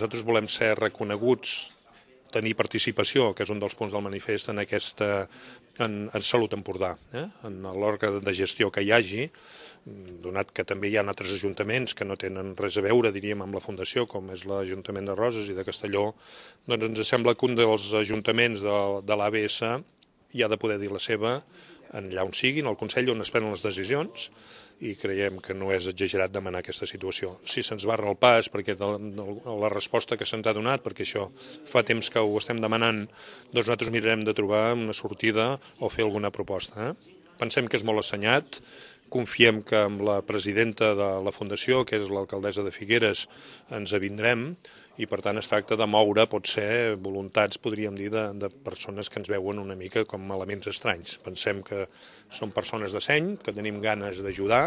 nosaltres volem ser reconeguts tenir participació, que és un dels punts del manifest, en aquesta en, en Salut Empordà, eh? en l'òrgan de gestió que hi hagi, donat que també hi ha altres ajuntaments que no tenen res a veure, diríem, amb la Fundació, com és l'Ajuntament de Roses i de Castelló, doncs ens sembla que un dels ajuntaments de, de l'ABS hi ha de poder dir la seva allà on siguin, al Consell on es prenen les decisions, i creiem que no és exagerat demanar aquesta situació. Si se'ns barra el pas, perquè la resposta que se'ns ha donat, perquè això fa temps que ho estem demanant, doncs nosaltres mirarem de trobar una sortida o fer alguna proposta. Eh? Pensem que és molt assenyat, confiem que amb la presidenta de la Fundació, que és l'alcaldessa de Figueres, ens avindrem i per tant es tracta de moure, pot ser voluntats, podríem dir, de, de persones que ens veuen una mica com elements estranys. Pensem que són persones de seny, que tenim ganes d'ajudar